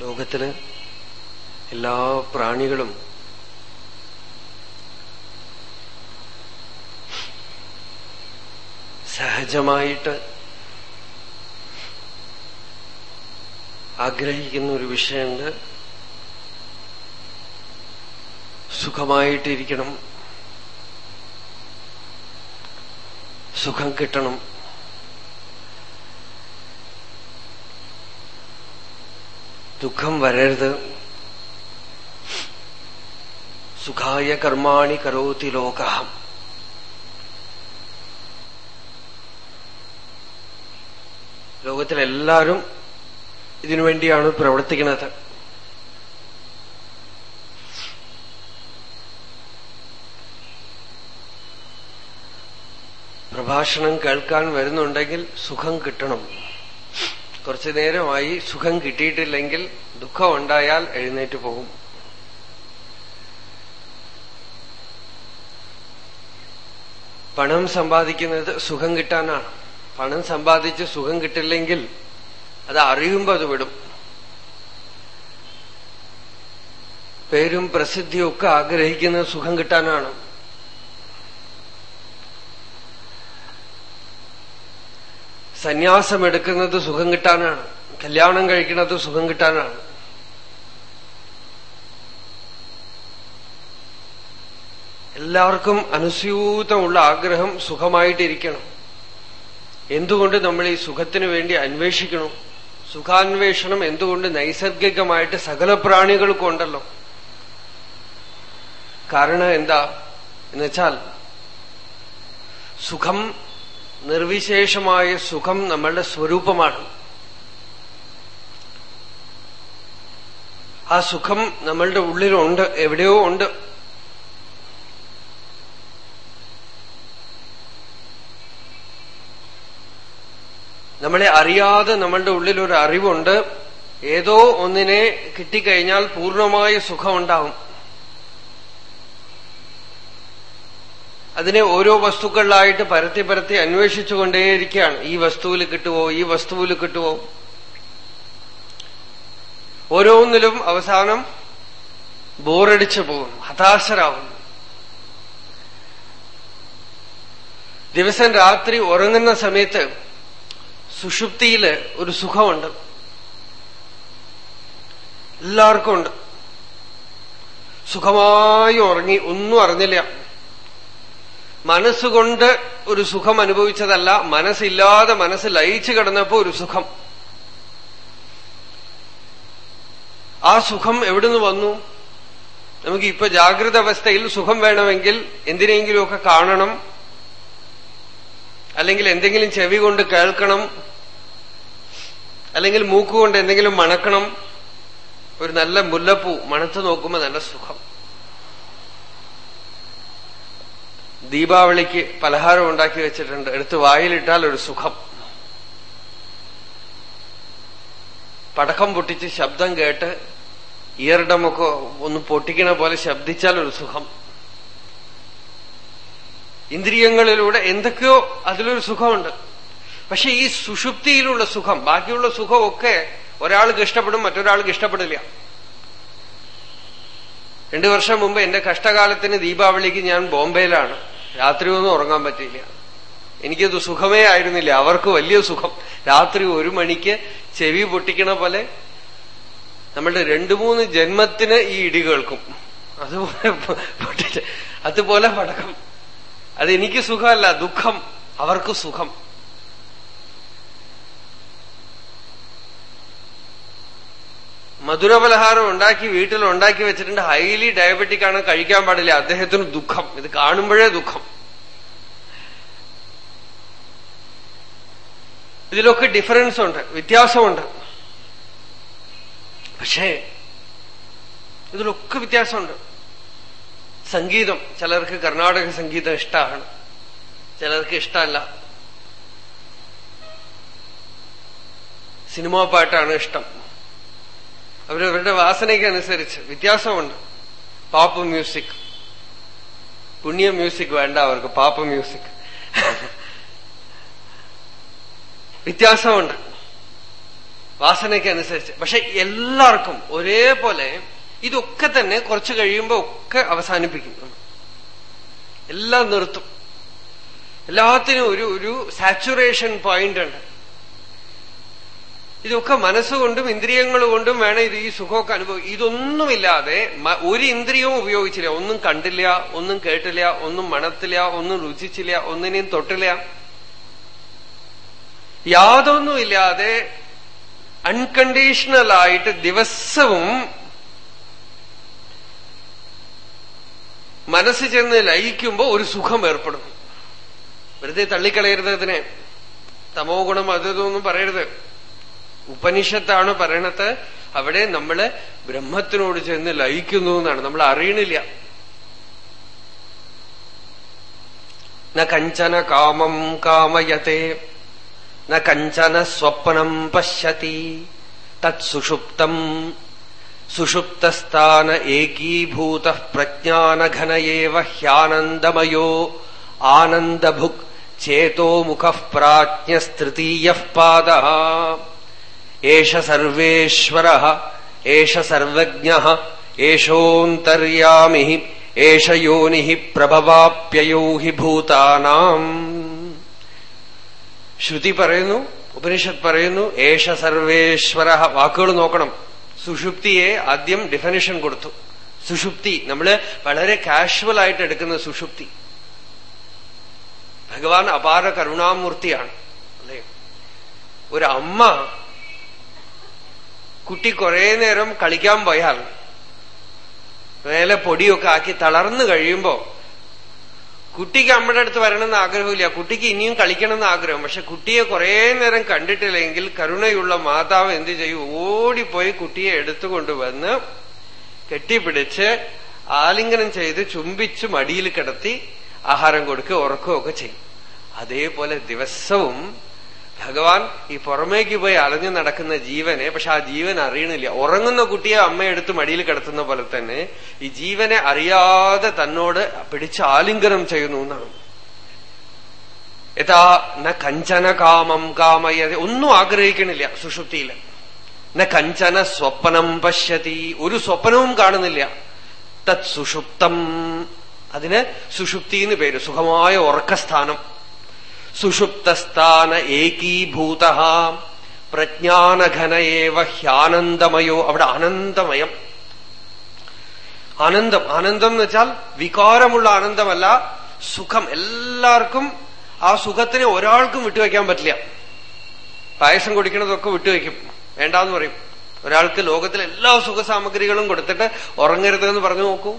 ലോകത്തിൽ എല്ലാ പ്രാണികളും സഹജമായിട്ട് ആഗ്രഹിക്കുന്ന ഒരു വിഷയമുണ്ട് സുഖമായിട്ടിരിക്കണം സുഖം കിട്ടണം. ദുഃഖം വരരുത്. സുഖായ കർമാണി കരോതി ലോക. ലോകത്തിലെല്ലാവരും ഇതിനുവേണ്ടിയാണ് പ്രവർത്തിക്കുന്നത്. പ്രഭാഷണം കേൾക്കാൻ വരുന്നുണ്ടെങ്കിൽ സുഖം കിട്ടണം. കുറച്ചു നേരമായി സുഖം കിട്ടിയിട്ടില്ലെങ്കിൽ ദുഃഖം ഉണ്ടായാൽ എഴുന്നേറ്റ് പോകും. പണം സമ്പാദിക്കുന്നത് സുഖം കിട്ടാനാണ്. പണം സമ്പാദിച്ച് സുഖം കിട്ടില്ലെങ്കിൽ അത് അറിയുമ്പോൾ അത് വിടും. പേരും പ്രസിദ്ധിയും ഒക്കെ ആഗ്രഹിക്കുന്നത് സുഖം കിട്ടാനാണ്. സന്യാസം എടുക്കുന്നത് സുഖം കിട്ടാനാണ്. കല്യാണം കഴിക്കുന്നത് സുഖം കിട്ടാനാണ്. എല്ലാവർക്കും അനുസ്യൂതമുള്ള ആഗ്രഹം സുഖമായിട്ടിരിക്കണം. എന്തുകൊണ്ട് നമ്മൾ ഈ സുഖത്തിനു വേണ്ടി അന്വേഷിക്കണം? സുഖാന്വേഷണം എന്തുകൊണ്ട് നൈസർഗികമായിട്ട് സകല പ്രാണികൾക്കും ഉണ്ടല്ലോ? കാരണം എന്താ? എന്നുവെച്ചാൽ സുഖം നിർവിശേഷമായ സുഖം നമ്മളുടെ സ്വരൂപമാണ്. ആ സുഖം നമ്മളുടെ ഉള്ളിലുണ്ട് എവിടെയോ ഉണ്ട്. നമ്മളെ അറിയാതെ നമ്മളുടെ ഉള്ളിൽ ഒരു അറിവുണ്ട്. ഏതോ ഒന്നിനെ കിട്ടിക്കഴിഞ്ഞാൽ പൂർണമായ സുഖമുണ്ടാവും. അതിനെ ഓരോ വസ്തുക്കളിലായിട്ട് പരത്തി പരത്തി അന്വേഷിച്ചുകൊണ്ടേയിരിക്കുകയാണ്. ഈ വസ്തുവിൽ കിട്ടുവോ ഈ വസ്തുവിൽ കിട്ടുവോ? ഓരോന്നിലും അവസാനം ബോറടിച്ചു പോകുന്നു ഹതാശരാകുന്നു ദിവസം രാത്രി ഉറങ്ങുന്ന സമയത്ത് സുഷുപ്തിയിൽ ഒരു സുഖമുണ്ട്. എല്ലാവർക്കും ഉണ്ട്. സുഖമായി ഉറങ്ങി ഒന്നും അറിഞ്ഞില്ല. മനസ്സുകൊണ്ട് ഒരു സുഖം അനുഭവിച്ചതല്ല മനസ്സില്ലാതെ മനസ്സ് ലയിച്ചു കിടന്നപ്പോ ഒരു സുഖം. ആ സുഖം എവിടുന്ന് വന്നു? നമുക്ക് ഇപ്പൊ ജാഗ്രത അവസ്ഥയിൽ സുഖം വേണമെങ്കിൽ എന്തിനെങ്കിലുമൊക്കെ കാണണം അല്ലെങ്കിൽ എന്തെങ്കിലും ചെവി കൊണ്ട് കേൾക്കണം അല്ലെങ്കിൽ മൂക്കുകൊണ്ട് എന്തെങ്കിലും മണക്കണം. ഒരു നല്ല മുല്ലപ്പൂ മണത്ത് നോക്കുമ്പോൾ നല്ല സുഖം. ദീപാവലിക്ക് പലഹാരം ഉണ്ടാക്കി വെച്ചിട്ടുണ്ട്. എടുത്ത് വായിലിട്ടാൽ ഒരു സുഖം. പടക്കം പൊട്ടിച്ച് ശബ്ദം കേട്ട് ഇയർഡമൊക്കെ ഒന്ന് പൊട്ടിക്കണ പോലെ ശബ്ദിച്ചാൽ ഒരു സുഖം. ഇന്ദ്രിയങ്ങളിലൂടെ എന്തൊക്കെയോ അതിലൊരു സുഖമുണ്ട്. പക്ഷെ ഈ സുഷുപ്തിയിലുള്ള സുഖം ബാക്കിയുള്ള സുഖമൊക്കെ ഒരാൾക്ക് ഇഷ്ടപ്പെടും മറ്റൊരാൾക്ക് ഇഷ്ടപ്പെടില്ല. രണ്ടു വർഷം മുമ്പ് എന്റെ കഷ്ടകാലത്തിന് ദീപാവലിക്ക് ഞാൻ ബോംബെയിലാണ്. രാത്രി ഒന്നും ഉറങ്ങാൻ പറ്റില്ല എനിക്കത് സുഖമേ ആയിരുന്നില്ല. അവർക്ക് വലിയ സുഖം. രാത്രി ഒരു മണിക്ക് ചെവി പൊട്ടിക്കണ പോലെ നമ്മളുടെ രണ്ടു മൂന്ന് ജന്മത്തിന് ഈ ഇടി കേൾക്കും. അതുപോലെ പൊട്ടിച്ച് അതുപോലെ പടക്കം. അതെനിക്ക് സുഖമല്ല ദുഃഖം. അവർക്ക് സുഖം. മധുരപലഹാരം ഉണ്ടാക്കി വീട്ടിൽ ഉണ്ടാക്കി വെച്ചിട്ടുണ്ട്. ഹൈലി ഡയബറ്റിക് ആണ്. കഴിക്കാൻ പാടില്ല. അദ്ദേഹത്തിന് ദുഃഖം. ഇത് കാണുമ്പോഴേ ദുഃഖം. ഇതിലൊക്കെ ഡിഫറൻസ് ഉണ്ട്. വ്യത്യാസമുണ്ട്. പക്ഷേ ഇതിലൊക്കെ വ്യത്യാസമുണ്ട്. സംഗീതം. ചിലർക്ക് കർണാടക സംഗീതം ഇഷ്ടമാണ്. ചിലർക്ക് ഇഷ്ടമല്ല. സിനിമാ പാട്ടാണ് ഇഷ്ടം. അവരവരുടെ വാസനയ്ക്ക് അനുസരിച്ച് വ്യത്യാസമുണ്ട്. പാപ്പ് മ്യൂസിക്. പുണ്യ മ്യൂസിക് വേണ്ട അവർക്ക് പാപ്പ് മ്യൂസിക്. വ്യത്യാസമുണ്ട്. വാസനയ്ക്കനുസരിച്ച് പക്ഷെ എല്ലാവർക്കും ഒരേപോലെ ഇതൊക്കെ തന്നെ കുറച്ച് കഴിയുമ്പോ ഒക്കെ അവസാനിപ്പിക്കും എല്ലാം നിർത്തും. എല്ലാത്തിനും ഒരു ഒരു സാച്ചുറേഷൻ പോയിന്റ് ഉണ്ട്. ഇതൊക്കെ മനസ്സുകൊണ്ടും ഇന്ദ്രിയങ്ങൾ കൊണ്ടും വേണം ഇത് ഈ സുഖമൊക്കെ അനുഭവം ഇതൊന്നുമില്ലാതെ ഒരു ഇന്ദ്രിയവും ഉപയോഗിച്ചില്ല. ഒന്നും കണ്ടില്ല ഒന്നും കേട്ടില്ല ഒന്നും മണത്തില്ല ഒന്നും രുചിച്ചില്ല ഒന്നിനെയും തൊട്ടില്ല. യാതൊന്നുമില്ലാതെ അൺകണ്ടീഷണൽ ആയിട്ട് ദിവസവും മനസ്സ് ചെന്ന് ലയിക്കുമ്പോൾ ഒരു സുഖം ഏർപ്പെടും. വെറുതെ തള്ളിക്കളയരുത് അതിനെ. തമോ ഗുണം അതൊന്നും പറയരുത്. ഉപനിഷത്താണ് പറയണത്. അവിടെ നമ്മൾ ബ്രഹ്മത്തിനോട് ചെന്ന് ലയിക്കുന്നു എന്നാണ്. നമ്മൾ അറിയണില്ല. കഞ്ചന കാമം കാമയത്തെ ന കഞ്ചന സ്വപ്നം പശ്യതി. തത്സുഷുപ്തം സുഷുപ്തസ്ഥാന ഏകീഭൂത പ്രജ്ഞാനഘനയേവ ഹ്യാനന്ദമയോ ആനന്ദഭുക് ചേതോമുഖ പ്രാജ്ഞസ്തൃതീയ പാദ ഏഷ സർവേശ്വര ഏഷ സർവജ്ഞ ഏഷോന്തര്യാമി ഏഷ യോനി പ്രഭവാപ്യയോ ഹി ഭൂതാനാം. ശ്രുതി പറയുന്നു ഉപനിഷത്ത് പറയുന്നു ഏഷ സർവേശ്വര വാക്കുകൾ നോക്കണം. സുഷുപ്തിയെ ആദ്യം ഡിഫനിഷൻ കൊടുത്തു. സുഷുപ്തി നമ്മൾ വളരെ കാഷ്വൽ ആയിട്ട് എടുക്കുന്ന സുഷുപ്തി. ഭഗവാൻ അപാര കരുണാമൂർത്തിയാണ്. അല്ലേ? ഒരു അമ്മ കുട്ടി കുറെ നേരം കളിക്കാൻ പോയാൽ മേലെ പൊടിയൊക്കെ ആക്കി തളർന്നു കഴിയുമ്പോ കുട്ടിക്ക് അമ്മയുടെ അടുത്ത് വരണമെന്ന് ആഗ്രഹമില്ല. കുട്ടിക്ക് ഇനിയും കളിക്കണമെന്ന് ആഗ്രഹം. പക്ഷെ കുട്ടിയെ കുറെ നേരം കണ്ടിട്ടില്ലെങ്കിൽ കരുണയുള്ള മാതാവ് എന്ത് ചെയ്യും? ഓടിപ്പോയി കുട്ടിയെ എടുത്തുകൊണ്ട് വന്ന് കെട്ടിപ്പിടിച്ച് ആലിംഗനം ചെയ്ത് ചുംബിച്ച് മടിയിൽ കിടത്തി ആഹാരം കൊടുക്കുക ഉറക്കുകയൊക്കെ ചെയ്യും. അതേപോലെ ദിവസവും ഭഗവാൻ ഈ പുറമേക്ക് പോയി അലഞ്ഞു നടക്കുന്ന ജീവനെ പക്ഷെ ആ ജീവൻ അറിയണില്ല. ഉറങ്ങുന്ന കുട്ടിയെ അമ്മയെടുത്ത് മടിയിൽ കിടത്തുന്ന പോലെ തന്നെ ഈ ജീവനെ അറിയാതെ തന്നോട് പിടിച്ച് ആലിംഗനം ചെയ്യുന്നു എന്നാണ്. യഥാ ന കഞ്ചന കാമം കാമയ ഒന്നും ആഗ്രഹിക്കണില്ല സുഷുപ്തിയിൽ. ന കഞ്ചന സ്വപ്നം പശ്യതി. ഒരു സ്വപ്നവും കാണുന്നില്ല. തത് സുഷുപ്തം. അതിന് സുഷുപ്തി എന്ന് പേര്. സുഖമായ ഉറക്കസ്ഥാനം. സുഷുപ്തസ്ഥാന ഏകീഭൂത. പ്രജ്ഞാനഘനയേവ ഹ്യാനന്ദമയോ. അവിടെ ആനന്ദമയം ആനന്ദം ആനന്ദം എന്ന് വെച്ചാൽ വികാരമുള്ള ആനന്ദമല്ല സുഖം. എല്ലാവർക്കും ആ സുഖത്തിനെ ഒരാൾക്കും വിട്ടുവയ്ക്കാൻ പറ്റില്ല. പായസം കുടിക്കണതൊക്കെ വിട്ടുവയ്ക്കും. വേണ്ടാന്ന് പറയും. ഒരാൾക്ക് ലോകത്തിലെ എല്ലാ സുഖ സാമഗ്രികളും കൊടുത്തിട്ട് ഉറങ്ങരുത് എന്ന് പറഞ്ഞു നോക്കൂ.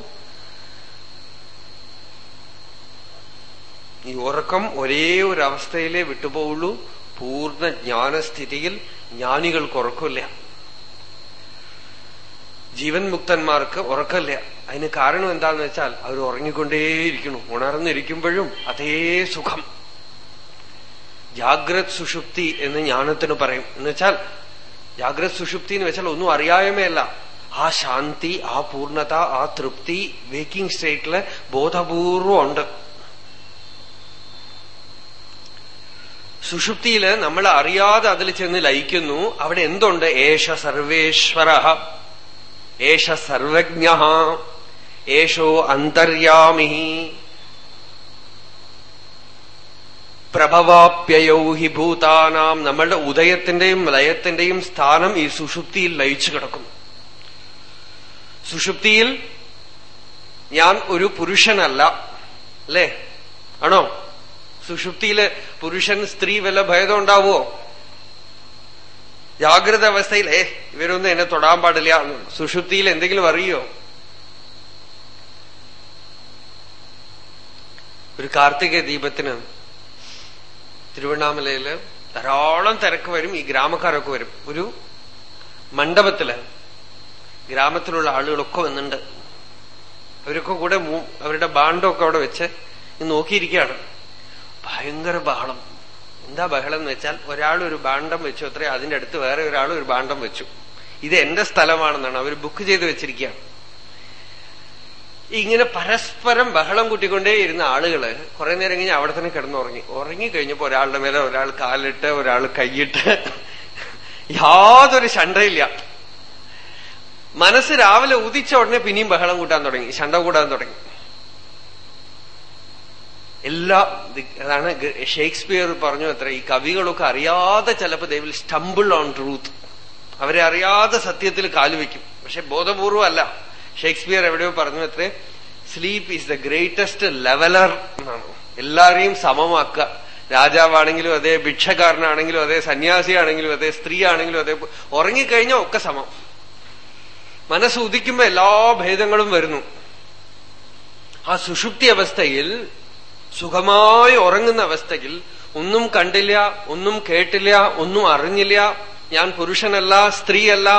ഈ ഉറക്കം ഒരേ ഒരു അവസ്ഥയിലേ വിട്ടുപോവുള്ളൂ. പൂർണ ജ്ഞാനസ്ഥിതിയിൽ ജ്ഞാനികൾക്ക് ഉറക്കമില്ല. ജീവൻ മുക്തന്മാർക്ക് ഉറക്കമില്ല. അതിന് കാരണം എന്താന്ന് വെച്ചാൽ അവർ ഉറങ്ങിക്കൊണ്ടേയിരിക്കുന്നു. ഉണർന്നിരിക്കുമ്പോഴും അതേ സുഖം. ജാഗ്രത് സുഷുപ്തി എന്ന് ജ്ഞാനത്തിന് പറയും. എന്ന് വെച്ചാൽ ജാഗ്രത് സുഷുപ്തി എന്ന് വെച്ചാൽ ഒന്നും അറിയായ്മയല്ല. ആ ശാന്തി ആ പൂർണത ആ തൃപ്തി വേക്കിംഗ് സ്റ്റേറ്റിൽ ബോധപൂർവം ഉണ്ട് സുഷുപ്തിയിൽ നമ്മൾ അറിയാതെ അതിൽ ചെന്ന് ലയിക്കുന്നു. അവിടെ എന്തുണ്ട്? ഏഷ സർവേശ്വര. ഏഷ സർവജ്ഞ. ഏഷോ അന്തര്യാമി. പ്രഭവാപ്യയോ ഹി ഭൂതാനാം. നമ്മളുടെ ഉദയത്തിന്റെയും ലയത്തിന്റെയും സ്ഥാനം ഈ സുഷുപ്തിയിൽ ലയിച്ചു കിടക്കുന്നു. സുഷുപ്തിയിൽ ഞാൻ ഒരു പുരുഷനല്ല. അല്ലേ? ആണോ? സുഷുപ്തിയിൽ പുരുഷൻ സ്ത്രീ വല്ല ഭേദം ഉണ്ടാവുമോ ജാഗ്രത അവസ്ഥയിൽ ഇവരൊന്നും എന്നെ തൊടാൻ പാടില്ല. സുഷുപ്തിയിൽ എന്തെങ്കിലും അറിയോ? ഒരു കാർത്തിക ദീപത്തിന് തിരുവണ്ണാമലയിൽ ധാരാളം തിരക്ക് വരും ഈ ഗ്രാമക്കാരൊക്കെ വരും. ഒരു മണ്ഡപത്തിൽ ഗ്രാമത്തിലുള്ള ആളുകളൊക്കെ വന്നിട്ടുണ്ട്. അവരൊക്കെ കൂടെ അവരുടെ ബാണ്ടൊക്കെ അവിടെ വെച്ച് നോക്കിയിരിക്കുകയാണ്. ഭയങ്കര ബഹളം. എന്താ ബഹളം എന്ന് വെച്ചാൽ ഒരാൾ ഒരു ബാണ്ടം വെച്ചു അത്രേ അതിന്റെ അടുത്ത് വേറെ ഒരാൾ ഒരു ബാണ്ടം വെച്ചു. ഇത് എന്റെ സ്ഥലമാണെന്നാണ് അവർ ബുക്ക് ചെയ്ത് വെച്ചിരിക്കുകയാണ്. ഇങ്ങനെ പരസ്പരം ബഹളം കൂട്ടിക്കൊണ്ടേ ഇരുന്ന ആളുകൾ കുറെ നേരം കഴിഞ്ഞ് അവിടെ തന്നെ കിടന്നുറങ്ങി. ഉറങ്ങിക്കഴിഞ്ഞപ്പോ ഒരാളുടെ മേലെ ഒരാൾ കാലിട്ട് ഒരാൾ കൈയിട്ട് യാതൊരു ശണ്ടയില്ല. മനസ്സ് രാവിലെ ഉദിച്ച ഉടനെ പിന്നെയും ബഹളം കൂട്ടാൻ തുടങ്ങി ശണ്ട കൂടാൻ തുടങ്ങി. എല്ലാ അതാണ് ഷേക്സ്പിയർ പറഞ്ഞു അത്ര ഈ കവികളൊക്കെ അറിയാതെ ചിലപ്പോൾ they will stumble on truth അവരെ അറിയാതെ സത്യത്തിൽ കാലുവെക്കും പക്ഷെ ബോധപൂർവം അല്ല ഷേക്സ്പിയർ എവിടെയോ പറഞ്ഞു അത്രേ sleep is the greatest leveller എന്നാണ്. എല്ലാരെയും സമമാക്കുക. രാജാവാണെങ്കിലും അതെ ഭിക്ഷക്കാരനാണെങ്കിലും അതെ സന്യാസിയാണെങ്കിലും അതെ സ്ത്രീ ആണെങ്കിലും അതെ ഉറങ്ങിക്കഴിഞ്ഞാൽ ഒക്കെ സമം. മനസ്സ് ഉദിക്കുമ്പോ എല്ലാ ഭേദങ്ങളും വരുന്നു. ആ സുഷുപ്തി അവസ്ഥയിൽ സുഖമായി ഉറങ്ങുന്ന അവസ്ഥയിൽ ഒന്നും കണ്ടില്ല ഒന്നും കേട്ടില്ല ഒന്നും അറിഞ്ഞില്ല. ഞാൻ പുരുഷനല്ല സ്ത്രീയല്ല.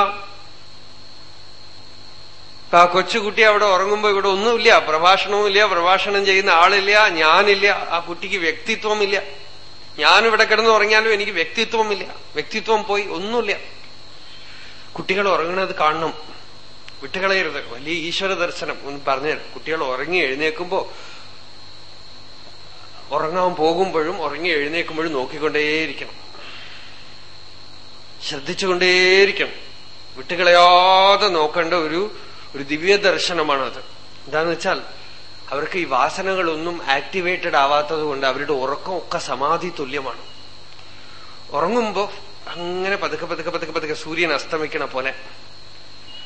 ആ കൊച്ചുകുട്ടി അവിടെ ഉറങ്ങുമ്പോ ഇവിടെ ഒന്നുമില്ല പ്രഭാഷണവും ഇല്ല പ്രഭാഷണം ചെയ്യുന്ന ആളില്ല ഞാനില്ല ആ കുട്ടിക്ക് വ്യക്തിത്വമില്ല. ഞാനിവിടെ കിടന്ന് ഉറങ്ങിയാലും എനിക്ക് വ്യക്തിത്വമില്ല. വ്യക്തിത്വം പോയി ഒന്നുമില്ല. കുട്ടികൾ ഉറങ്ങണത് കാണണം. വിട്ടുകളയരുത്. വലിയ ഈശ്വര ദർശനം. ഒന്ന് പറഞ്ഞു കുട്ടികൾ ഉറങ്ങി എഴുന്നേക്കുമ്പോ ഉറങ്ങാൻ പോകുമ്പോഴും ഉറങ്ങി എഴുന്നേക്കുമ്പോഴും നോക്കിക്കൊണ്ടേയിരിക്കണം. ശ്രദ്ധിച്ചുകൊണ്ടേയിരിക്കണം. വിട്ടുകളയാതെ നോക്കേണ്ട ഒരു ഒരു ദിവ്യ ദർശനമാണ് അത് എന്താന്ന് വെച്ചാൽ അവർക്ക് ഈ വാസനകളൊന്നും ആക്ടിവേറ്റഡ് ആവാത്തത് കൊണ്ട് അവരുടെ ഉറക്കമൊക്കെ സമാധി തുല്യമാണ്. ഉറങ്ങുമ്പോ അങ്ങനെ പതുക്കെ പതുക്കെ പതുക്കെ പതുക്കെ സൂര്യൻ അസ്തമിക്കണ പോലെ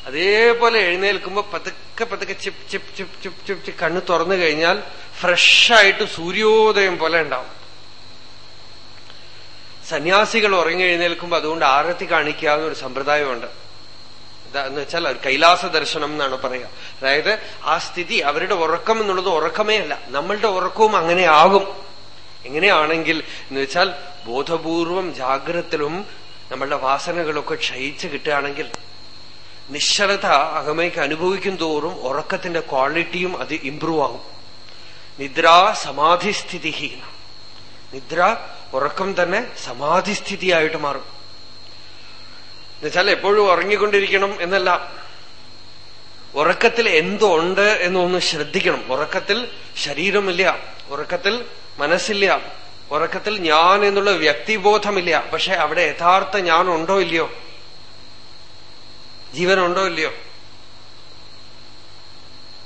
അതേപോലെ എഴുന്നേൽക്കുമ്പോ പതുക്കെ പതുക്കെ ചിപ്പ് ചിപ്പ് ചിപ്പ് ചിപ്പ് ചിപ്പ് ചിപ്പ് കണ്ണ് തുറന്നു കഴിഞ്ഞാൽ ഫ്രഷായിട്ട് സൂര്യോദയം പോലെ ഉണ്ടാവും. സന്യാസികൾ ഉറങ്ങി എഴുന്നേൽക്കുമ്പോ അതുകൊണ്ട് ആരത്തി കാണിക്കാവുന്ന ഒരു സമ്പ്രദായമുണ്ട്. എന്ന് വെച്ചാൽ കൈലാസ ദർശനം എന്നാണ് പറയുക. അതായത് ആ സ്ഥിതി അവരുടെ ഉറക്കം എന്നുള്ളത് ഉറക്കമേ അല്ല. നമ്മളുടെ ഉറക്കവും അങ്ങനെ ആകും. എങ്ങനെയാണെങ്കിൽ എന്ന് വെച്ചാൽ ബോധപൂർവം ജാഗ്രതത്തിലും നമ്മളുടെ വാസനകളൊക്കെ ക്ഷയിച്ചു കിട്ടുകയാണെങ്കിൽ നിശ്ചലത അകമയ്ക്ക് അനുഭവിക്കും തോറും ഉറക്കത്തിന്റെ ക്വാളിറ്റിയും അത് ഇംപ്രൂവ് ആകും. നിദ്ര സമാധിസ്ഥിതി നിദ്ര ഉറക്കം തന്നെ സമാധിസ്ഥിതിയായിട്ട് മാറും. എന്നുവെച്ചാൽ എപ്പോഴും ഉറങ്ങിക്കൊണ്ടിരിക്കണം എന്നല്ല. ഉറക്കത്തിൽ എന്തുണ്ട് എന്നൊന്ന് ശ്രദ്ധിക്കണം. ഉറക്കത്തിൽ ശരീരമില്ല ഉറക്കത്തിൽ മനസ്സില്ല ഉറക്കത്തിൽ ഞാൻ എന്നുള്ള വ്യക്തിബോധമില്ല. പക്ഷെ അവിടെ യഥാർത്ഥ ഞാൻ ഉണ്ടോ ഇല്ലയോ? ജീവനുണ്ടോ ഇല്ലയോ?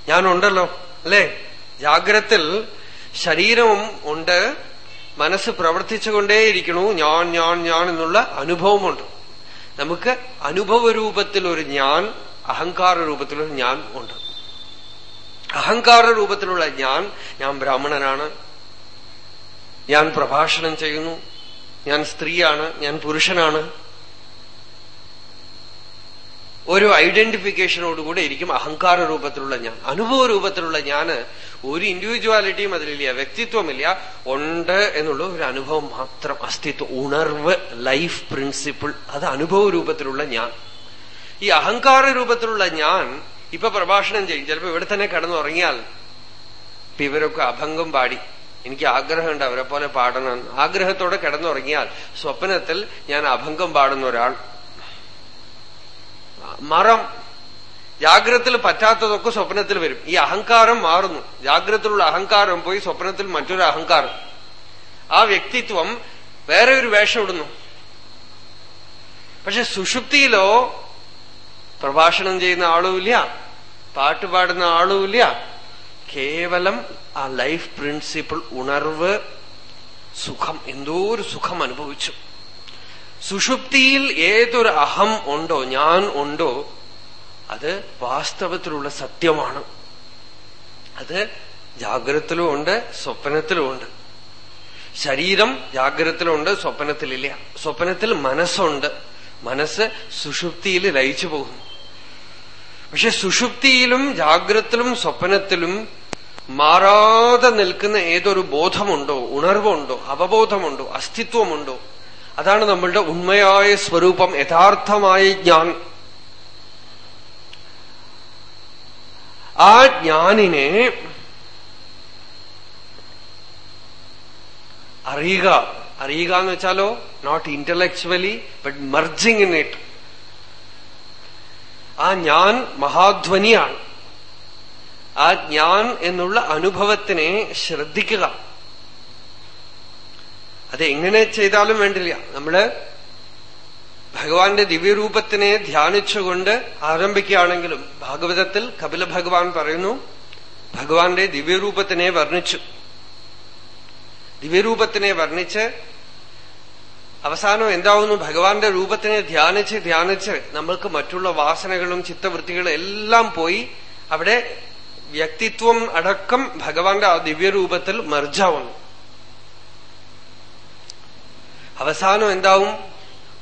ഞാനുണ്ടല്ലോ അല്ലേ? ജാഗ്രത്തിൽ ശരീരവും ഉണ്ട് മനസ്സ് പ്രവർത്തിച്ചുകൊണ്ടേയിരിക്കണു ഞാൻ ഞാൻ ഞാൻ എന്നുള്ള അനുഭവമുണ്ട്. നമുക്ക് അനുഭവ രൂപത്തിൽ ഒരു ഞാൻ അഹങ്കാര രൂപത്തിലൊരു ഞാൻ ഉണ്ട്. അഹങ്കാര രൂപത്തിലുള്ള ഞാൻ ഞാൻ ബ്രാഹ്മണനാണ്. ഞാൻ പ്രഭാഷണം ചെയ്യുന്നു. ഞാൻ സ്ത്രീയാണ്. ഞാൻ പുരുഷനാണ്. ഒരു ഐഡന്റിഫിക്കേഷനോടുകൂടെ ഇരിക്കും അഹങ്കാര രൂപത്തിലുള്ള ഞാൻ. അനുഭവ രൂപത്തിലുള്ള ഞാൻ ഒരു ഇൻഡിവിജ്വാലിറ്റിയും അതിലില്ല വ്യക്തിത്വമില്ല. ഉണ്ട് എന്നുള്ള ഒരു അനുഭവം മാത്രം. അസ്തിത്വം ഉണർവ് ലൈഫ് പ്രിൻസിപ്പിൾ അത് അനുഭവ രൂപത്തിലുള്ള ഞാൻ. ഈ അഹങ്കാര രൂപത്തിലുള്ള ഞാൻ ഇപ്പൊ പ്രഭാഷണം ചെയ്യും. ചിലപ്പോ ഇവിടെ തന്നെ കടന്നുറങ്ങിയാൽ ഇപ്പൊ ഇവരൊക്കെ അഭംഗം പാടി. എനിക്ക് ആഗ്രഹമുണ്ട് അവരെ പോലെ പാടണം. ആഗ്രഹത്തോടെ കിടന്നുറങ്ങിയാൽ സ്വപ്നത്തിൽ ഞാൻ അഭംഗം പാടുന്ന ഒരാൾ. മറം. ജാഗ്രതത്തിൽ പറ്റാത്തതൊക്കെ സ്വപ്നത്തിൽ വരും. ഈ അഹങ്കാരം മാറുന്നു. ജാഗ്രതത്തിലുള്ള അഹങ്കാരം പോയി സ്വപ്നത്തിൽ മറ്റൊരു അഹങ്കാരം. ആ വ്യക്തിത്വം വേറെ ഒരു വേഷം ഇടുന്നു. പക്ഷെ സുഷുപ്തിയിലോ പ്രഭാഷണം ചെയ്യുന്ന ആളുമില്ല പാട്ട് പാടുന്ന ആളുമില്ല കേവലം ആ ലൈഫ് പ്രിൻസിപ്പിൾ ഉണർവ് സുഖം എന്തോ ഒരു സുഖം അനുഭവിച്ചു. സുഷുപ്തിയിൽ ഏതൊരു അഹം ഉണ്ടോ ഞാൻ ഉണ്ടോ അത് വാസ്തവത്തിലുള്ള സത്യമാണ്. അത് ജാഗ്രതത്തിലും ഉണ്ട് സ്വപ്നത്തിലും ഉണ്ട്. ശരീരം ജാഗ്രതത്തിലുണ്ട് സ്വപ്നത്തിലില്ല. സ്വപ്നത്തിൽ മനസ്സുണ്ട്. മനസ്സ് സുഷുപ്തിയിൽ ലയിച്ചു പോകുന്നു. പക്ഷെ സുഷുപ്തിയിലും ജാഗ്രതത്തിലും സ്വപ്നത്തിലും മാറാതെ നിൽക്കുന്ന ഏതൊരു ബോധമുണ്ടോ ഉണർവുണ്ടോ അവബോധമുണ്ടോ അസ്തിത്വമുണ്ടോ അതാണ് നമ്മളുടെ ഉണ്മയായ സ്വരൂപം യഥാർത്ഥമായ ജ്ഞാൻ. ആ ജ്ഞാനിനെ അറിയുക. അറിയുക എന്ന് വെച്ചാലോ not intellectually but merging in it ആ ഞാൻ മഹാധ്വനിയാണ്. ആ ജ്ഞാൻ എന്നുള്ള അനുഭവത്തിനെ ശ്രദ്ധിക്കുക. അത് എങ്ങനെ ചെയ്താലും വേണ്ടില്ല. നമ്മൾ ഭഗവാന്റെ ദിവ്യരൂപത്തിനെ ധ്യാനിച്ചുകൊണ്ട് ആരംഭിക്കുകയാണെങ്കിലും ഭാഗവതത്തിൽ കപില ഭഗവാൻ പറയുന്നു ഭഗവാന്റെ ദിവ്യരൂപത്തിനെ വർണിച്ചു. ദിവ്യരൂപത്തിനെ വർണിച്ച് അവസാനം എന്താവുന്നു? ഭഗവാന്റെ രൂപത്തിനെ ധ്യാനിച്ച് ധ്യാനിച്ച് നമ്മൾക്ക് മറ്റുള്ള വാസനകളും ചിത്തവൃത്തികളും എല്ലാം പോയി അവിടെ വ്യക്തിത്വം അടക്കം ഭഗവാന്റെ ആ ദിവ്യരൂപത്തിൽ മർജാവുന്നു അവസാനം എന്താവും?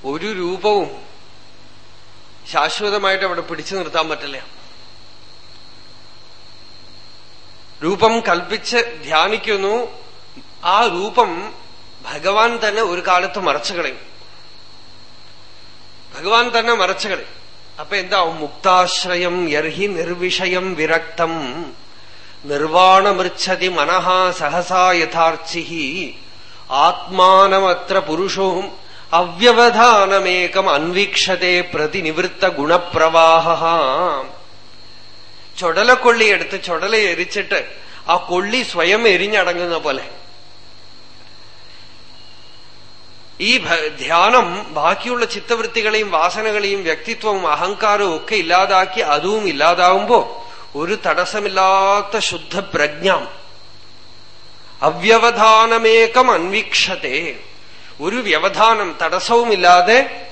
ഒരു രൂപവും ശാശ്വതമായിട്ട് അവിടെ പിടിച്ചു നിർത്താൻ പറ്റില്ല. രൂപം കൽപ്പിച്ച് ധ്യാനിക്കുന്നു. ആ രൂപം ഭഗവാൻ തന്നെ ഒരു കാലത്ത് മറച്ചു കളയും. ഭഗവാൻ തന്നെ മറച്ചു കളയും. അപ്പൊ എന്താവും? മുക്താശ്രയം യർഹി നിർവിഷയം വിരക്തം. നിർവാണമൃച്ഛതി മനഃ സഹസാ യഥാർച്ചി ആത്മാനമത്ര പുരുഷവും അവ്യവധാനമേകം അന്വീക്ഷതേ പ്രതിനിവൃത്ത ഗുണപ്രവാഹ. ചുടലക്കൊള്ളി എടുത്ത് ചുടല എരിച്ചിട്ട് ആ കൊള്ളി സ്വയം എരിഞ്ഞടങ്ങുന്ന പോലെ. ഈ ധ്യാനം ബാക്കിയുള്ള ചിത്തവൃത്തികളെയും വാസനകളെയും വ്യക്തിത്വവും അഹങ്കാരവും ഒക്കെ ഇല്ലാതാക്കി അതും ഇല്ലാതാവുമ്പോ ഒരു തടസ്സമില്ലാത്ത ശുദ്ധ പ്രജ്ഞ അവ്യവധാനമേകം അന്വീക്ഷത്തെ ഒരു വ്യവധാനം തടസ്സവുമില്ലാതെ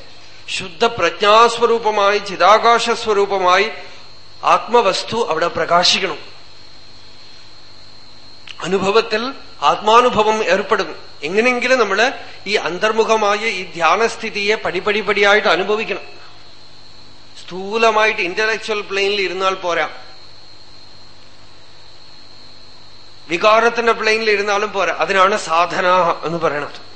ശുദ്ധ പ്രജ്ഞാസ്വരൂപമായി ചിതാകാശസ്വരൂപമായി ആത്മവസ്തു അവിടെ പ്രകാശിക്കണം. അനുഭവത്തിൽ ആത്മാനുഭവം ഏർപ്പെടുന്നു എങ്ങനെങ്കിലും നമ്മൾ ഈ അന്തർമുഖമായ ഈ ധ്യാനസ്ഥിതിയെ പടിപടിപടിയായിട്ട് അനുഭവിക്കണം. സ്ഥൂലമായിട്ട് ഇന്റലക്ച്വൽ പ്ലെയിനിൽ ഇരുന്നാൽ പോരാ. വികാരത്തിന്റെ പ്ലെയിനിൽ ഇരുന്നാലും പോരാ. അതിനാണ് സാധന എന്ന് പറയണത്.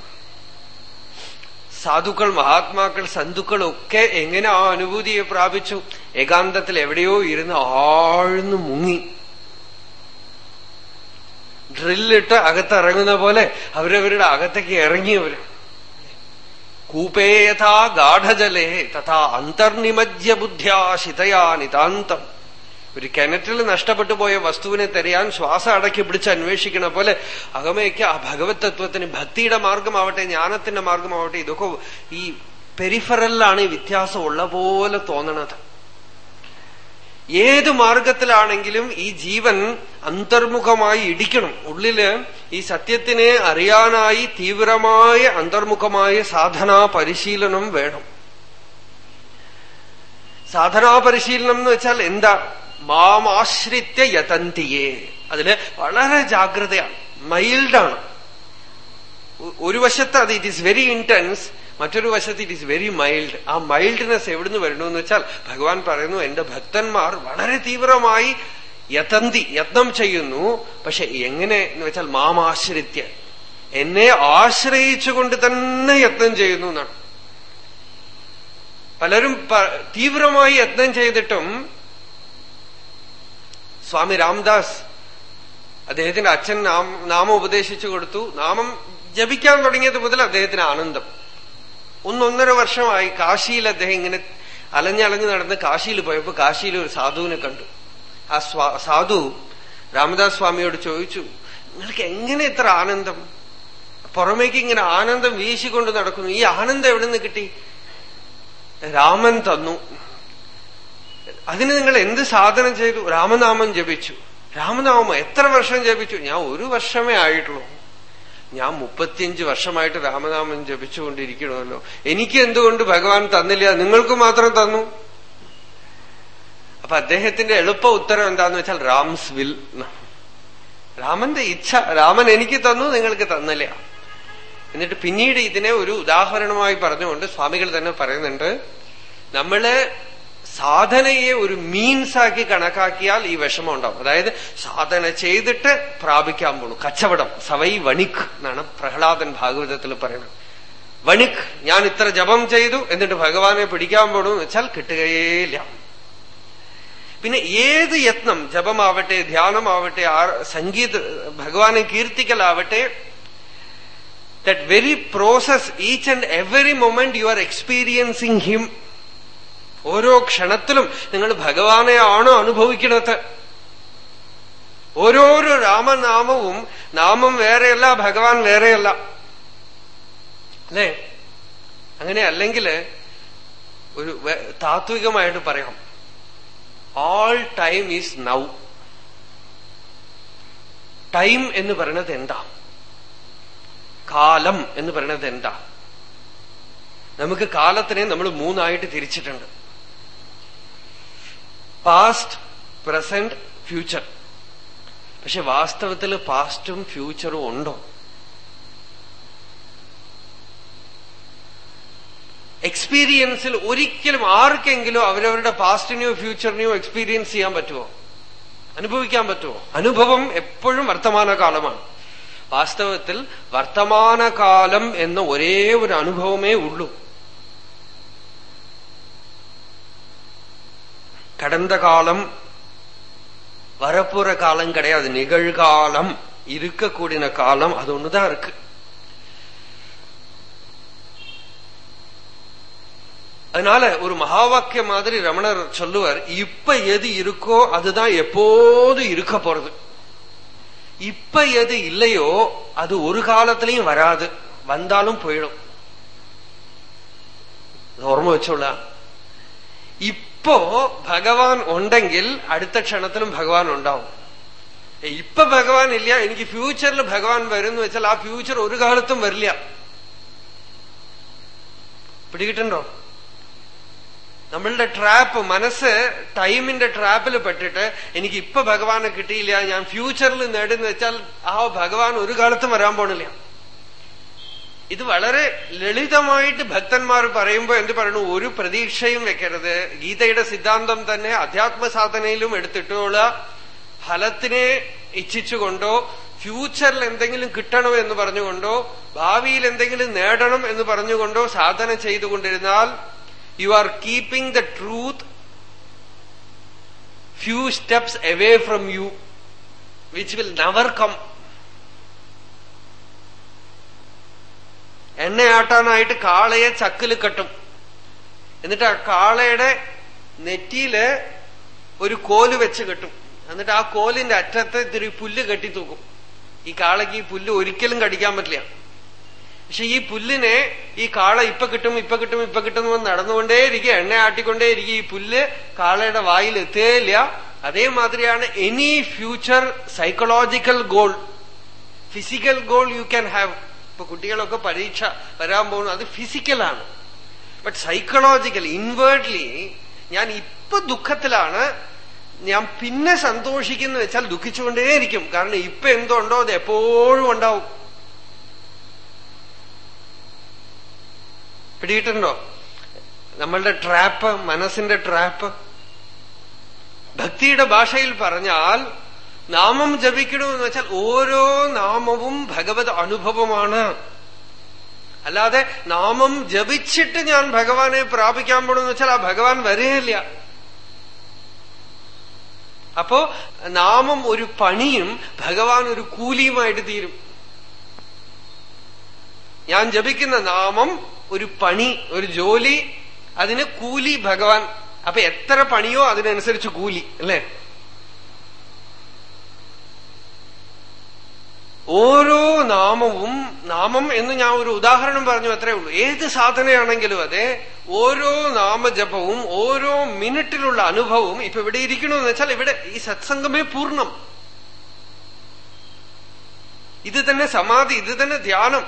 സാധുക്കൾ മഹാത്മാക്കൾ സന്തുക്കൾ ഒക്കെ എങ്ങനെ ആ അനുഭൂതിയെ പ്രാപിച്ചു? ഏകാന്തത്തിൽ എവിടെയോ ഇരുന്ന് ആഴ്ന്നു മുങ്ങി. ഡ്രില്ലിട്ട് അകത്തിറങ്ങുന്ന പോലെ അവരവരുടെ അകത്തേക്ക് ഇറങ്ങിയവര്. കൂപേയഥാ ഗാഠജലേ തഥാ അന്തർനിമജ്യ ബുദ്ധ്യാ ശിതയാ നിതാന്തം. ഒരു കിണറ്റിൽ നഷ്ടപ്പെട്ടു പോയ വസ്തുവിനെ തെരയാൻ ശ്വാസം അടക്കി പിടിച്ച് അന്വേഷിക്കണ പോലെ അകമയ്ക്ക് ആ ഭഗവത് തത്വത്തിന് ഭക്തിയുടെ മാർഗമാവട്ടെ ജ്ഞാനത്തിന്റെ മാർഗമാവട്ടെ ഇതൊക്കെ ഈ പെരിഫറലിലാണ് ഈ വ്യത്യാസം ഉള്ള പോലെ തോന്നണത്. ഏത് മാർഗത്തിലാണെങ്കിലും ഈ ജീവൻ അന്തർമുഖമായി ഇടിക്കണം. ഉള്ളിൽ ഈ സത്യത്തിനെ അറിയാനായി തീവ്രമായ അന്തർമുഖമായ സാധനാ പരിശീലനം വേണം. സാധനാ പരിശീലനം എന്ന് വെച്ചാൽ എന്താ? മാമാശ്രിത്യ യതന്തിയെ. അതിൽ വളരെ ജാഗ്രതയാണ്. മൈൽഡാണ്. ഒരു വശത്ത് അത് ഇറ്റ് ഈസ് വെരി ഇന്റൻസ് മറ്റൊരു വശത്ത് ഇറ്റ് ഈസ് വെരി മൈൽഡ് ആ മൈൽഡ്നെസ് എവിടുന്ന് എന്ന് വെച്ചാൽ ഭഗവാൻ പറയുന്നു എന്റെ ഭക്തന്മാർ വളരെ തീവ്രമായി യതന്തി യത്നം ചെയ്യുന്നു. പക്ഷെ എങ്ങനെ എന്ന് വെച്ചാൽ മാമാശ്രിത്യ. എന്നെ ആശ്രയിച്ചുകൊണ്ട് തന്നെ യത്നം ചെയ്യുന്നു എന്നാണ്. പലരും തീവ്രമായി യത്നം ചെയ്തിട്ടും സ്വാമി രാംദാസ് അദ്ദേഹത്തിന്റെ അച്ഛൻ നാമം ഉപദേശിച്ചു കൊടുത്തു. നാമം ജപിക്കാൻ തുടങ്ങിയത് മുതൽ അദ്ദേഹത്തിന് ആനന്ദം. ഒന്നൊന്നര വർഷമായി കാശിയിൽ അദ്ദേഹം ഇങ്ങനെ അലഞ്ഞലഞ്ഞ് നടന്ന് കാശിയിൽ പോയപ്പോ കാശിയിൽ ഒരു സാധുവിനെ കണ്ടു. ആ സാധു രാമദാസ് സ്വാമിയോട് ചോദിച്ചു നിങ്ങൾക്ക് എങ്ങനെ ഇത്ര ആനന്ദം? പുറമേക്ക് ഇങ്ങനെ ആനന്ദം വീശിക്കൊണ്ട് നടക്കുന്നു. ഈ ആനന്ദം എവിടെ നിന്ന് കിട്ടി? രാമൻ തന്നു. അതിന് നിങ്ങൾ എന്ത് സാധനം ചെയ്തു? രാമനാമം ജപിച്ചു. രാമനാമം എത്ര വർഷം ജപിച്ചു? ഞാൻ ഒരു വർഷമേ ആയിട്ടുള്ളൂ. ഞാൻ മുപ്പത്തിയഞ്ച് വർഷമായിട്ട് രാമനാമം ജപിച്ചുകൊണ്ടിരിക്കണമല്ലോ. എനിക്ക് എന്തുകൊണ്ട് ഭഗവാൻ തന്നില്ല? നിങ്ങൾക്ക് മാത്രം തന്നു. അപ്പൊ അദ്ദേഹത്തിന്റെ എളുപ്പ ഉത്തരം എന്താന്ന് വെച്ചാൽ റാംസ് വിൽ രാമന്റെ ഇച്ഛ രാമൻ എനിക്ക് തന്നു നിങ്ങൾക്ക് തന്നില്ല. എന്നിട്ട് പിന്നീട് ഇതിനെ ഒരു ഉദാഹരണമായി പറഞ്ഞുകൊണ്ട് സ്വാമികൾ തന്നെ പറയുന്നുണ്ട് നമ്മൾ സാധനയെ ഒരു മീൻസ് ആക്കി കണക്കാക്കിയാൽ ഈ വിഷമം ഉണ്ടാവും. അതായത് സാധന ചെയ്തിട്ട് പ്രാപിക്കാൻ പോണു. കച്ചവടം. സവൈ വണിക് എന്നാണ് പ്രഹ്ലാദൻ ഭാഗവതത്തിൽ പറയുന്നത്. വണിക് ഞാൻ ഇത്ര ജപം ചെയ്തു എന്നിട്ട് ഭഗവാനെ പിടിക്കാൻ പോണു എന്ന് വെച്ചാൽ കിട്ടുകയേയില്ല. പിന്നെ ഏത് യത്നം ജപമാവട്ടെ ധ്യാനമാവട്ടെ സംഗീത ഭഗവാനെ കീർത്തിക്കലാവട്ടെ that very process each and every moment you are experiencing him ഓരോ ക്ഷണത്തിലും നിങ്ങൾ ഭഗവാനെയാണോ അനുഭവിക്കുന്നത്? ഓരോരോ രാമനാമവും നാമം വേറെയല്ല ഭഗവാൻ വേറെയല്ല. അല്ലേ? അങ്ങനെ അല്ലെങ്കിൽ ഒരു താത്വികമായിട്ട് പറയാം. All time is now time എന്ന് പറയുന്നത് എന്താ? കാലം എന്ന് പറയുന്നത് എന്താ? നമുക്ക് കാലത്തിനെ നമ്മൾ മൂന്നായിട്ട് തിരിച്ചിട്ടുണ്ട്. പാസ്റ്റ് പ്രസന്റ് ഫ്യൂച്ചർ പക്ഷെ വാസ്തവത്തിൽ പാസ്റ്റും ഫ്യൂച്ചറും ഉണ്ടോ? എക്സ്പീരിയൻസിൽ ഒരിക്കലും ആർക്കെങ്കിലും അവരവരുടെ പാസ്റ്റിനെയോ ഫ്യൂച്ചറിനെയോ എക്സ്പീരിയൻസ് ചെയ്യാൻ പറ്റുമോ? അനുഭവിക്കാൻ പറ്റുമോ? അനുഭവം എപ്പോഴും വർത്തമാനകാലമാണ്. വാസ്തവത്തിൽ വർത്തമാനകാലം എന്ന ഒരേ ഒരു അനുഭവമേ ഉള്ളൂ. கடந்த காலம் வரப்போற காலம் கிடையாது நிகழ்காலம் இருக்கக்கூடிய காலம் அது ஒண்ணுதான் இருக்கு. அதனால ஒரு மகாவாக்கியம் மாதிரி ரமணர் சொல்லுவார் இப்ப எது இருக்கோ அதுதான் எப்போது இருக்க போறது. இப்ப எது இல்லையோ அது ஒரு காலத்திலையும் வராது. வந்தாலும் போயிடும். ஓரமா வச்சோம்ல. இப்ப ഇപ്പോ ഭഗവാൻ ഉണ്ടെങ്കിൽ അടുത്ത ക്ഷണത്തിലും ഭഗവാൻ ഉണ്ടാവും. ഇപ്പൊ ഭഗവാൻ ഇല്ല എനിക്ക് ഫ്യൂച്ചറിൽ ഭഗവാൻ വരും എന്ന് വെച്ചാൽ ആ ഫ്യൂച്ചർ ഒരു കാലത്തും വരില്ല. പിടികിട്ടുണ്ടോ? നമ്മളുടെ ട്രാപ്പ് മനസ്സ് ടൈമിന്റെ ട്രാപ്പിൽ പെട്ടിട്ട് എനിക്ക് ഇപ്പൊ ഭഗവാനെ കിട്ടിയില്ല ഞാൻ ഫ്യൂച്ചറിൽ നേടുന്ന വെച്ചാൽ ആ ഭഗവാൻ ഒരു കാലത്തും വരാൻ പോണില്ല. ഇത് വളരെ ലളിതമായിട്ട് ഭക്തന്മാർ പറയുമ്പോൾ എന്ത് പറയണു ഒരു പ്രതീക്ഷയും വെക്കരുത് ഗീതയുടെ സിദ്ധാന്തം തന്നെ അധ്യാത്മ സാധനയിലും എടുത്തിട്ടുള്ള ഫലത്തിനെ ഇച്ഛിച്ചുകൊണ്ടോ ഫ്യൂച്ചറിൽ എന്തെങ്കിലും കിട്ടണം എന്ന് പറഞ്ഞുകൊണ്ടോ ഭാവിയിൽ എന്തെങ്കിലും നേടണം എന്ന് പറഞ്ഞുകൊണ്ടോ സാധന ചെയ്തുകൊണ്ടിരുന്നാൽ you are keeping the truth few steps away from you which will never come. എണ്ണയാട്ടാനായിട്ട് കാളയെ ചക്കിൽ കെട്ടും. എന്നിട്ട് ആ കാളയുടെ നെറ്റിയിൽ ഒരു കോൽ വെച്ച് കെട്ടും. എന്നിട്ട് ആ കോലിന്റെ അറ്റത്തെ ഇത്തിരി പുല്ല് കെട്ടി തൂക്കും. ഈ കാളയ്ക്ക് ഈ പുല്ല് ഒരിക്കലും കടിക്കാൻ പറ്റില്ല. പക്ഷെ ഈ പുല്ലിനെ ഈ കാള ഇപ്പൊ കിട്ടും ഇപ്പൊ കിട്ടും ഇപ്പൊ കിട്ടും എന്ന് നടന്നുകൊണ്ടേയിരിക്കുക എണ്ണ ആട്ടിക്കൊണ്ടേയിരിക്കുക ഈ പുല്ല് കാളയുടെ വായിൽ എത്തുകയില്ല. അതേമാതിരിയാണ് any future psychological goal physical goal you can have ഇപ്പൊ കുട്ടികളൊക്കെ പരീക്ഷ വരാൻ പോകുന്നു അത് ഫിസിക്കലാണ് ബട്ട് സൈക്കോളജിക്കൽ ഇൻവേർട്ട്ലി ഞാൻ ഇപ്പൊ ദുഃഖത്തിലാണ്. ഞാൻ പിന്നെ സന്തോഷിക്കുന്നു വെച്ചാൽ ദുഃഖിച്ചുകൊണ്ടേയിരിക്കും. കാരണം ഇപ്പൊ എന്തുണ്ടോ അത് എപ്പോഴും ഉണ്ടാവും. പിടിയിട്ടുണ്ടോ നമ്മളുടെ ട്രാപ്പ് മനസ്സിന്റെ ട്രാപ്പ് ഭക്തിയുടെ ഭാഷയിൽ പറഞ്ഞാൽ നാമം ജപിക്കണമെന്ന് വെച്ചാൽ ഓരോ നാമവും ഭഗവത് അനുഭവമാണ്. അല്ലാതെ നാമം ജപിച്ചിട്ട് ഞാൻ ഭഗവാനെ പ്രാപിക്കാൻ പോണെന്ന് വെച്ചാൽ ആ ഭഗവാൻ വരികയില്ല. അപ്പോ നാമം ഒരു പണിയും ഭഗവാൻ ഒരു കൂലിയുമായിട്ട് തീരും. ഞാൻ ജപിക്കുന്ന നാമം ഒരു പണി ഒരു ജോലി അതിന് കൂലി ഭഗവാൻ. അപ്പൊ എത്ര പണിയോ അതിനനുസരിച്ച് കൂലി അല്ലേ? ഓരോ നാമവും നാമം എന്ന് ഞാൻ ഒരു ഉദാഹരണം പറഞ്ഞു അത്രേ ഉള്ളൂ. ഏത് സാധനയാണെങ്കിലും അതെ ഓരോ നാമജപവും ഓരോ മിനിറ്റിലുള്ള അനുഭവവും ഇപ്പൊ ഇവിടെ ഇരിക്കണമെന്ന് വെച്ചാൽ ഇവിടെ ഈ സത്സംഗമേ പൂർണം. ഇത് തന്നെ സമാധി ഇത് തന്നെ ധ്യാനം.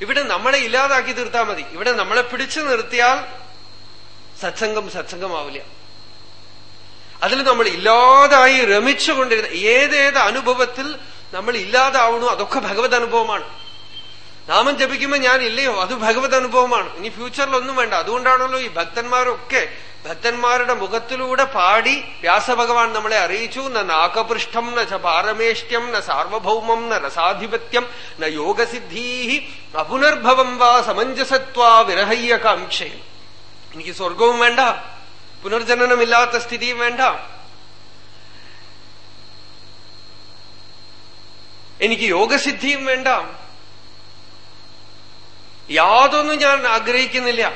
ഇവിടെ നമ്മളെ ഇല്ലാതാക്കി തീർത്താൽ മതി. ഇവിടെ നമ്മളെ പിടിച്ചു നിർത്തിയാൽ സത്സംഗം സത്സംഗമാവില്ല. അതിൽ നമ്മൾ ഇല്ലാതായി രമിച്ചുകൊണ്ടിരുന്ന ഏതേത് അനുഭവത്തിൽ നമ്മൾ ഇല്ലാതാവണോ അതൊക്കെ ഭഗവത് അനുഭവമാണ് നാമം ജപിക്കുമ്പോൾ ഞാൻ ഇല്ലയോ അത് ഭഗവത് അനുഭവമാണ് ഇനി ഫ്യൂച്ചറിൽ ഒന്നും വേണ്ട. അതുകൊണ്ടാണല്ലോ ഈ ഭക്തന്മാരൊക്കെ ഭക്തന്മാരുടെ മുഖത്തിലൂടെ പാടി വ്യാസഭഗവാൻ നമ്മളെ അറിയിച്ചു. ന നാകപൃഷ്ഠം ന ച പാരമേഷ്ട്യം ന സാർവഭൗമം ന രസാധിപത്യം ന യോഗസിദ്ധീ അപുനർഭവം വാ സമഞ്ജസത്വാ വിരഹയ്യ കാക്ഷയും എനിക്ക് സ്വർഗവും വേണ്ട. പുനർജനനമില്ലാത്ത സ്ഥിതിയും വേണ്ട. എനിക്ക് യോഗസിദ്ധിയും വേണ്ട. യാതൊന്നും ഞാൻ ആഗ്രഹിക്കുന്നില്ല.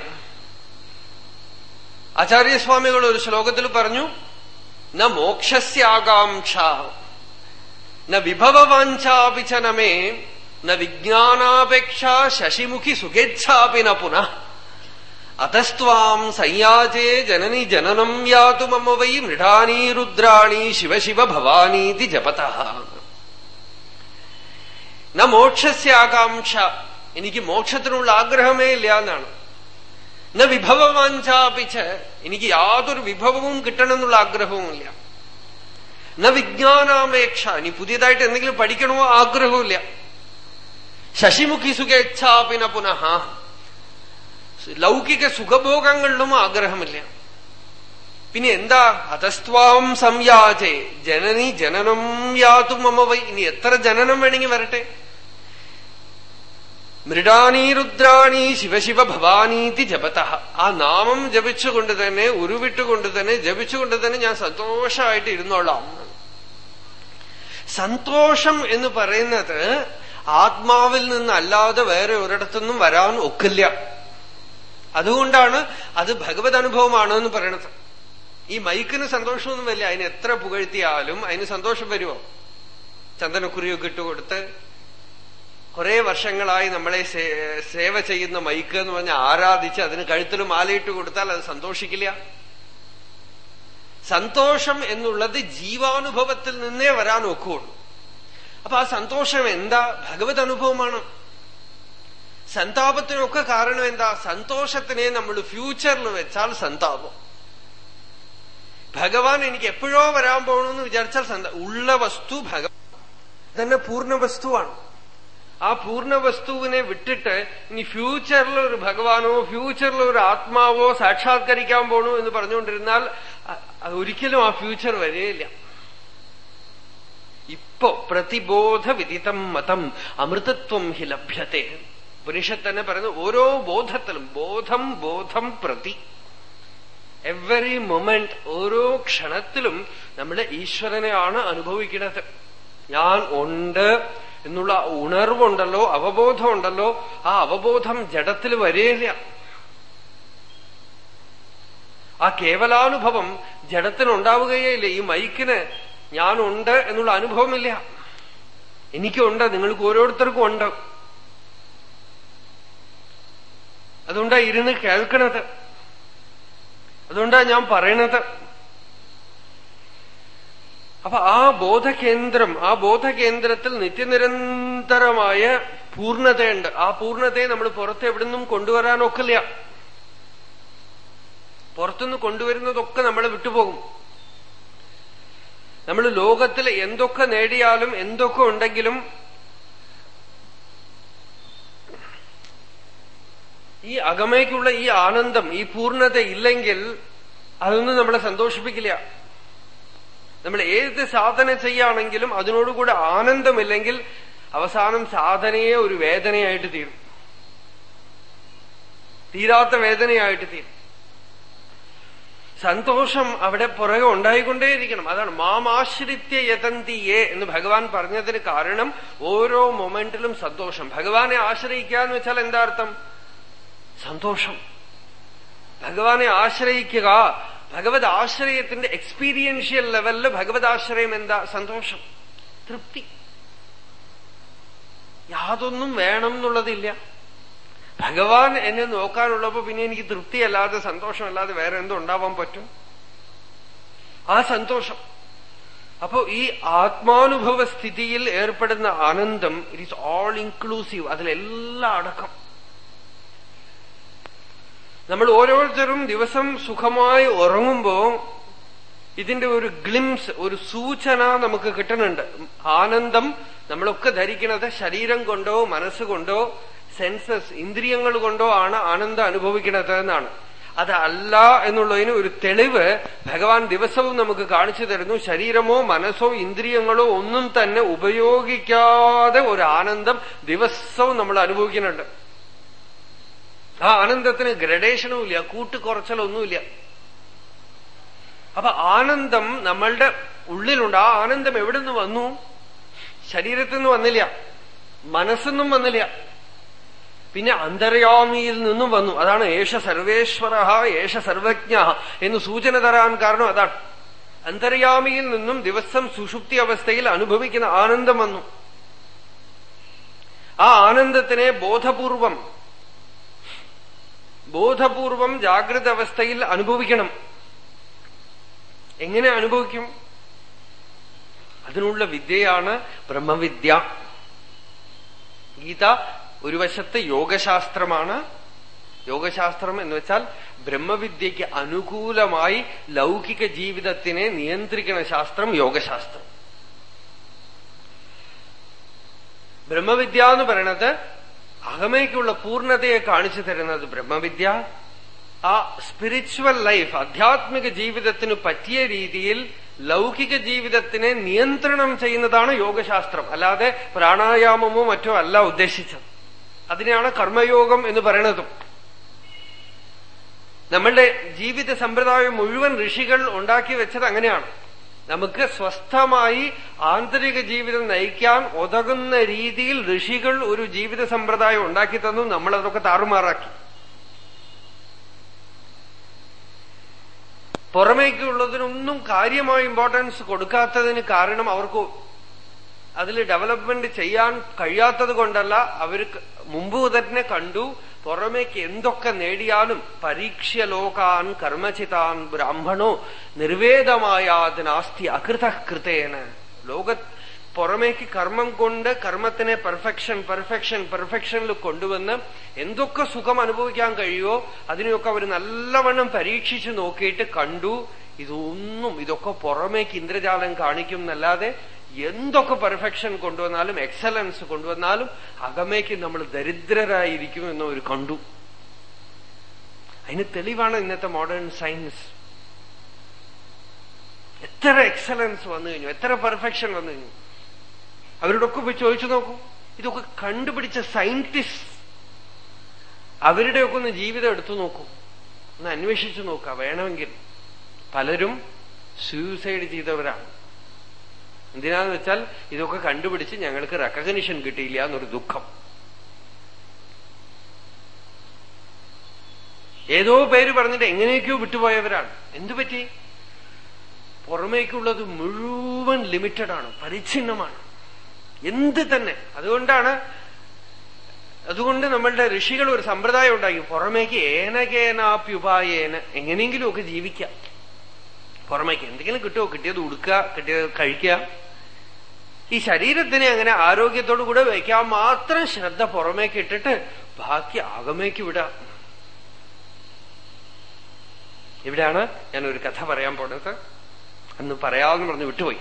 ആചാര്യസ്വാമികൾ ഒരു ശ്ലോകത്തിൽ പറഞ്ഞു ന മോക്ഷസ്യാകാംക്ഷ ന വിഭവവാഞ്ചാപിചനമേ ന വിജ്ഞാനാപേക്ഷ ശശിമുഖി സുഖേച്ഛാപിന പുനഃ. അതസ്ത്വാം സയ്യാചേ ജനനി ജനനം യാതു മമ വൈ മൃഢാനീ രുദ്രാണി ശിവശിവ ഭവാനീതി ജപത. ന മോക്ഷസ്യാകാംക്ഷ എനിക്ക് മോക്ഷത്തിനുള്ള ആഗ്രഹമേ ഇല്ല എന്നാണ്. ന വിഭവവാഞ്ചാപിച്ച് എനിക്ക് യാതൊരു വിഭവവും കിട്ടണമെന്നുള്ള ആഗ്രഹവുമില്ല ന വിജ്ഞാനാപേക്ഷ. ഇനി പുതിയതായിട്ട് എന്തെങ്കിലും പഠിക്കണമോ ആഗ്രഹമില്ല ശശിമുഖി സുഖേച്ഛാപിന പുനഃ. ലൗകിക സുഖഭോഗങ്ങളിലും ആഗ്രഹമില്ല. പിന്നെ എന്താ? അതസ്ത്വാം സംയാചേ ജനനി ജനനം യാതു മമ വൈ. ഇനി എത്ര ജനനം വേണമെങ്കിൽ വരട്ടെ? മൃഡാണി രുദ്രാണി ശിവശിവ ഭവാനീതി ജപത. ആ നാമം ജപിച്ചുകൊണ്ട് തന്നെ ഉരുവിട്ടുകൊണ്ട് തന്നെ ജപിച്ചുകൊണ്ട് തന്നെ ഞാൻ സന്തോഷമായിട്ട് ഇരുന്നോളാം. സന്തോഷം എന്ന് പറയുന്നത് ആത്മാവിൽ നിന്നല്ലാതെ വേറെ ഒരിടത്തുനിന്നും വരാൻ ഒക്കില്ല. അതുകൊണ്ടാണ് അത് ഭഗവത് അനുഭവമാണ് എന്ന് പറയണത്. ഈ മൈക്കിന് സന്തോഷമൊന്നുമില്ല. അതിന് എത്ര പുകഴ്ത്തിയാലും അതിന് സന്തോഷം വരുമോ? ചന്ദനക്കുറിയൊക്കെ ഇട്ടുകൊടുത്ത് കുറെ വർഷങ്ങളായി നമ്മളെ സേവ ചെയ്യുന്ന മൈക്ക് എന്ന് പറഞ്ഞ് ആരാധിച്ച് അതിന് കഴുത്തിൽ മാലയിട്ട് കൊടുത്താൽ അത് സന്തോഷിക്കില്ല. സന്തോഷം എന്നുള്ളത് ജീവാനുഭവത്തിൽ നിന്നേ വരാൻ ഒക്കുള്ളൂ. അപ്പൊ ആ സന്തോഷം എന്താ? ഭഗവത് അനുഭവമാണ്. സന്താപത്തിനൊക്കെ കാരണം എന്താ? സന്തോഷത്തിനെ നമ്മൾ ഫ്യൂച്ചറിൽ വെച്ചാൽ സന്താപം. ഭഗവാൻ എനിക്ക് എപ്പോഴോ വരാൻ പോകണമെന്ന് വിചാരിച്ചാൽ ഉള്ള വസ്തു ഭഗവാൻ. തന്നെ പൂർണ വസ്തുവാണ്. ആ പൂർണ വസ്തുവിനെ വിട്ടിട്ട് ഇനി ഫ്യൂച്ചറിൽ ഒരു ഭഗവാനോ ഫ്യൂച്ചറിൽ ഒരു ആത്മാവോ സാക്ഷാത്കരിക്കാൻ പോണു എന്ന് പറഞ്ഞുകൊണ്ടിരുന്നാൽ ഒരിക്കലും ആ ഫ്യൂച്ചർ വരികയില്ല. ഇപ്പോ പ്രതിബോധ വിദിതം മതം അമൃതത്വം ഹി ലഭ്യത്തെ. ഉപനിഷത്ത് തന്നെ പറയുന്നു ഓരോ ബോധത്തിലും ബോധം ബോധം പ്രതി. എവറി മൊമെന്റ് ഓരോ ക്ഷണത്തിലും നമ്മുടെ ഈശ്വരനെയാണ് അനുഭവിക്കുന്നത്. ഞാൻ ഉണ്ട് എന്നുള്ള ഉണർവുണ്ടല്ലോ അവബോധമുണ്ടല്ലോ ആ അവബോധം ജഡത്തിൽ വരേല്ല ആ കേവലാനുഭവം ജഡത്തിനുണ്ടാവുകയേ ഇല്ല ഈ മൈക്കിന് ഞാനുണ്ട് എന്നുള്ള അനുഭവമില്ല. എനിക്കുണ്ട് നിങ്ങൾക്ക് ഓരോരുത്തർക്കും ഉണ്ട്. അതുകൊണ്ടാ ഇരുന്ന് കേൾക്കണത്. അതുകൊണ്ടാ ഞാൻ പറയണത്. അപ്പൊ ആ ബോധകേന്ദ്രം ആ ബോധകേന്ദ്രത്തിൽ നിത്യനിരന്തരമായ പൂർണതയുണ്ട്. ആ പൂർണതയെ നമ്മൾ പുറത്ത് എവിടുന്നും കൊണ്ടുവരാനൊക്കില്ല. പുറത്തുനിന്ന് കൊണ്ടുവരുന്നതൊക്കെ നമ്മൾ വിട്ടുപോകും. നമ്മൾ ലോകത്തിൽ എന്തൊക്കെ നേടിയാലും എന്തൊക്കെ ഉണ്ടെങ്കിലും ഈ അകമയ്ക്കുള്ള ഈ ആനന്ദം ഈ പൂർണത ഇല്ലെങ്കിൽ അതൊന്നും നമ്മളെ സന്തോഷിപ്പിക്കില്ല. നമ്മൾ ഏത് സാധന ചെയ്യുകയാണെങ്കിലും അതിനോടുകൂടെ ആനന്ദമില്ലെങ്കിൽ അവസാനം സാധനയെ ഒരു വേദനയായിട്ട് തീരും. തീരാത്ത വേദനയായിട്ട് തീരും. സന്തോഷം അവിടെ പുറകെ ഉണ്ടായിക്കൊണ്ടേയിരിക്കണം. അതാണ് മാമാശ്രിത്യ യതന്തിയെ എന്ന് ഭഗവാൻ പറഞ്ഞതിന് കാരണം ഓരോ മൊമെന്റിലും സന്തോഷം. ഭഗവാനെ ആശ്രയിക്കുക എന്ന് വെച്ചാൽ എന്താർത്ഥം സന്തോഷം. ഭഗവാനെ ആശ്രയിക്കുക. ഭഗവത് ആശ്രയത്തിന്റെ എക്സ്പീരിയൻഷ്യൽ ലെവലിൽ ഭഗവത് ആശ്രയം എന്താ? സന്തോഷം. തൃപ്തി. യാതൊന്നും വേണം എന്നുള്ളതില്ല. ഭഗവാൻ എന്നെ നോക്കാനുള്ളപ്പോ പിന്നെ എനിക്ക് തൃപ്തിയല്ലാതെ സന്തോഷമല്ലാതെ വേറെ എന്തോ ഉണ്ടാവാൻ പറ്റും? ആ സന്തോഷം. അപ്പോ ഈ ആത്മാനുഭവ സ്ഥിതിയിൽ ഏർപ്പെടുന്ന ആനന്ദം ഇറ്റ് ഈസ് ഓൾ ഇൻക്ലൂസീവ് അതിലെല്ലാം അടക്കം. നമ്മൾ ഓരോരുത്തരും ദിവസം സുഖമായി ഉറങ്ങുമ്പോ ഇതിന്റെ ഒരു ഗ്ലിംസ് ഒരു സൂചന നമുക്ക് കിട്ടുന്നുണ്ട്. ആനന്ദം നമ്മളൊക്കെ ധരിക്കുന്നത് ശരീരം കൊണ്ടോ മനസ്സുകൊണ്ടോ സെൻസസ് ഇന്ദ്രിയങ്ങൾ കൊണ്ടോ ആണ് ആനന്ദം അനുഭവിക്കുന്നത് എന്നാണ്. അതല്ല എന്നുള്ളതിന് ഒരു തെളിവ് ഭഗവാൻ ദിവസവും നമുക്ക് കാണിച്ചു തരുന്നു. ശരീരമോ മനസ്സോ ഇന്ദ്രിയങ്ങളോ ഒന്നും തന്നെ ഉപയോഗിക്കാതെ ഒരു ആനന്ദം ദിവസവും നമ്മൾ അനുഭവിക്കുന്നുണ്ട്. ആ ആനന്ദത്തിന് ഗ്രഡേഷനും ഇല്ല കൂട്ടുകുറച്ചലൊന്നുമില്ല. അപ്പൊ ആനന്ദം നമ്മളുടെ ഉള്ളിലുണ്ട്. ആ ആനന്ദം എവിടെ നിന്ന് വന്നു? ശരീരത്തിൽ നിന്ന് വന്നില്ല. മനസ്സൊന്നും വന്നില്ല. പിന്നെ അന്തര്യാമിയിൽ നിന്നും വന്നു. അതാണ് ഏഷ സർവേശ്വര ഏഷ സർവജ്ഞ എന്ന് സൂചന തരാൻ കാരണം അതാണ്. അന്തര്യാമിയിൽ നിന്നും ദിവസം സുഷുപ്തി അവസ്ഥയിൽ അനുഭവിക്കുന്ന ആനന്ദം വന്നു. ആ ആനന്ദത്തിനെ ബോധപൂർവം ബോധപൂർവം ജാഗ്രത അവസ്ഥയിൽ അനുഭവിക്കണം. എങ്ങനെ അനുഭവിക്കും? അതിനുള്ള വിദ്യയാണ് ബ്രഹ്മവിദ്യ. ഗീത ഒരു വശത്ത് യോഗശാസ്ത്രമാണ്. യോഗശാസ്ത്രം എന്ന് വെച്ചാൽ ബ്രഹ്മവിദ്യയ്ക്ക് അനുകൂലമായി ലൗകിക ജീവിതത്തിനെ നിയന്ത്രിക്കുന്ന ശാസ്ത്രം യോഗശാസ്ത്രം. ബ്രഹ്മവിദ്യ എന്ന് പറയണത് അകമയ്ക്കുള്ള പൂർണതയെ കാണിച്ചു തരുന്നത് ബ്രഹ്മവിദ്യ. ആ സ്പിരിച്വൽ ലൈഫ് ആധ്യാത്മിക ജീവിതത്തിന് പറ്റിയ രീതിയിൽ ലൗകിക ജീവിതത്തിനെ നിയന്ത്രണം ചെയ്യുന്നതാണ് യോഗശാസ്ത്രം. അല്ലാതെ പ്രാണായാമമോ മറ്റോ അല്ല ഉദ്ദേശിച്ചത്. അതിനെയാണ് കർമ്മയോഗം എന്ന് പറയണതും. നമ്മളുടെ ജീവിത സമ്പ്രദായം മുഴുവൻ ഋഷികൾ ഉണ്ടാക്കി വെച്ചത് അങ്ങനെയാണ്. നമുക്ക് സ്വസ്ഥമായി ആന്തരിക ജീവിതം നയിക്കാൻ ഉതകുന്ന രീതിയിൽ ഋഷികൾ ഒരു ജീവിത സമ്പ്രദായം ഉണ്ടാക്കി തന്നു. നമ്മളതൊക്കെ താറുമാറാക്കി. പുറമേക്കുള്ളതിനൊന്നും കാര്യമായ ഇമ്പോർട്ടൻസ് കൊടുക്കാത്തതിന് കാരണം അവർക്ക് അതിൽ ഡെവലപ്മെന്റ് ചെയ്യാൻ കഴിയാത്തത് കൊണ്ടല്ല. അവർക്ക് മുമ്പ് തന്നെ കണ്ടു. പുറമേക്ക് എന്തൊക്കെ നേടിയാലും പരീക്ഷ ലോകാൻ കർമ്മചിതാൻ ബ്രാഹ്മണോ നിർവേദമായാതിനാസ്തി അകൃതകൃതേന ലോക പുറമേക്ക് കർമ്മം കൊണ്ട് കർമ്മത്തിനെ പെർഫെക്ഷൻ പെർഫെക്ഷൻ പെർഫെക്ഷനിൽ കൊണ്ടുവന്ന് എന്തൊക്കെ സുഖം അനുഭവിക്കാൻ കഴിയുമോ അതിനെയൊക്കെ അവർ നല്ലവണ്ണം പരീക്ഷിച്ചു നോക്കിയിട്ട് കണ്ടു. ഇതൊന്നും ഇതൊക്കെ പുറമേക്ക് ഇന്ദ്രജാലം കാണിക്കും എന്നല്ലാതെ എന്തൊക്കെ പെർഫെക്ഷൻ കൊണ്ടുവന്നാലും എക്സലൻസ് കൊണ്ടുവന്നാലും അകമേക്ക് നമ്മൾ ദരിദ്രരായിരിക്കും എന്ന് അവർ കണ്ടു. അതിന് തെളിവാണ് ഇന്നത്തെ മോഡേൺ സയൻസ് എത്ര എക്സലൻസ് വന്നു കഴിഞ്ഞു എത്ര പെർഫെക്ഷൻ വന്നു കഴിഞ്ഞു. അവരോടൊക്കെ പോയി ചോദിച്ചു നോക്കൂ. ഇതൊക്കെ കണ്ടുപിടിച്ച സയന്റിസ്റ്റ് അവരുടെയൊക്കെ ഒന്ന് ജീവിതം എടുത്തു നോക്കൂ. ഒന്ന് അന്വേഷിച്ചു നോക്കുക. വേണമെങ്കിൽ പലരും സൂയിസൈഡ് ചെയ്തവരാണ്. എന്തിനാന്ന് വെച്ചാൽ ഇതൊക്കെ കണ്ടുപിടിച്ച് ഞങ്ങൾക്ക് റെക്കഗ്നിഷൻ കിട്ടിയില്ല എന്നൊരു ദുഃഖം. ഏതോ പേര് പറഞ്ഞിട്ട് എങ്ങനെയൊക്കെയോ വിട്ടുപോയവരാണ്. എന്തു പറ്റി? പുറമേക്കുള്ളത് മുഴുവൻ ലിമിറ്റഡ് ആണ് പരിച്ഛിന്നമാണ്. എന്ത് തന്നെ. അതുകൊണ്ടാണ് അതുകൊണ്ട് നമ്മളുടെ ഋഷികൾ ഒരു സമ്പ്രദായം ഉണ്ടാക്കി. പുറമേക്ക് ഏനകേനാപ്യുപായേന എങ്ങനെയെങ്കിലുമൊക്കെ ജീവിക്കാം. പുറമേക്ക്. എന്തെങ്കിലും കിട്ടുമോ കിട്ടിയത് ഉടുക്കുക കിട്ടിയത് കഴിക്കുക. ഈ ശരീരത്തിനെ അങ്ങനെ ആരോഗ്യത്തോടു കൂടെ വയ്ക്കാൻ മാത്രം ശ്രദ്ധ പുറമേക്ക് ഇട്ടിട്ട് ബാക്കി അകമേക്ക് വിടാം ഇവിടെയാണ് ഞാൻ ഒരു കഥ പറയാൻ പോണത്. അന്ന് പറയാമെന്ന് പറഞ്ഞ് വിട്ടുപോയി.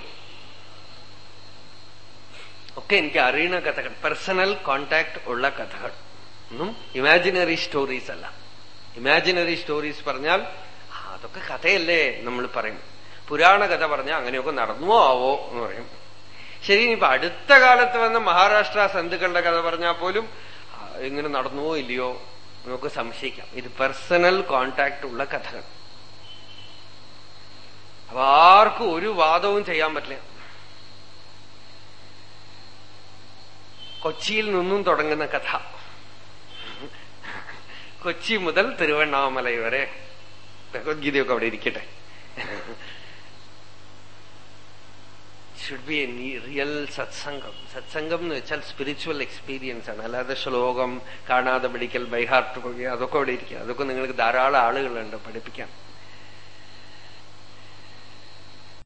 ഒക്കെ എനിക്ക് അറിയുന്ന കഥകൾ പേഴ്സണൽ കോണ്ടാക്ട് ഉള്ള കഥകൾ. ഒന്നും ഇമാജിനറി സ്റ്റോറീസ് അല്ല. ഇമാജിനറി സ്റ്റോറീസ് പറഞ്ഞാൽ അതൊക്കെ കഥയല്ലേ നമ്മൾ പറയും. പുരാണ കഥ പറഞ്ഞാൽ അങ്ങനെയൊക്കെ നടന്നുവോ ആവോ എന്ന് പറയും. ശരി ഇനിയിപ്പോ അടുത്ത കാലത്ത് വന്ന മഹാരാഷ്ട്ര സന്ധുക്കളുടെ കഥ പറഞ്ഞാൽ പോലും ഇങ്ങനെ നടന്നുവോ ഇല്ലയോ നമുക്ക് സംശയിക്കാം. ഇത് പേഴ്സണൽ കോണ്ടാക്ട് ഉള്ള കഥകൾ. അപ്പൊ ആർക്കും ഒരു വാദവും ചെയ്യാൻ പറ്റില്ല. കൊച്ചിയിൽ നിന്നും തുടങ്ങുന്ന കഥ. കൊച്ചി മുതൽ തിരുവണ്ണാമല വരെ ഭഗവത്ഗീതയൊക്കെ അവിടെ ഇരിക്കട്ടെ. ഷുഡ് ബി എ റിയൽ സത്സംഗം സത്സംഗം എന്ന് വെച്ചാൽ സ്പിരിച്വൽ എക്സ്പീരിയൻസ് ആണ്. അല്ലാതെ ശ്ലോകം കാണാതെ പഠിക്കൽ ബൈഹാർട്ട് അതൊക്കെ അവിടെ ഇരിക്കുക. അതൊക്കെ നിങ്ങൾക്ക് ധാരാളം ആളുകളുണ്ട് പഠിപ്പിക്കാൻ.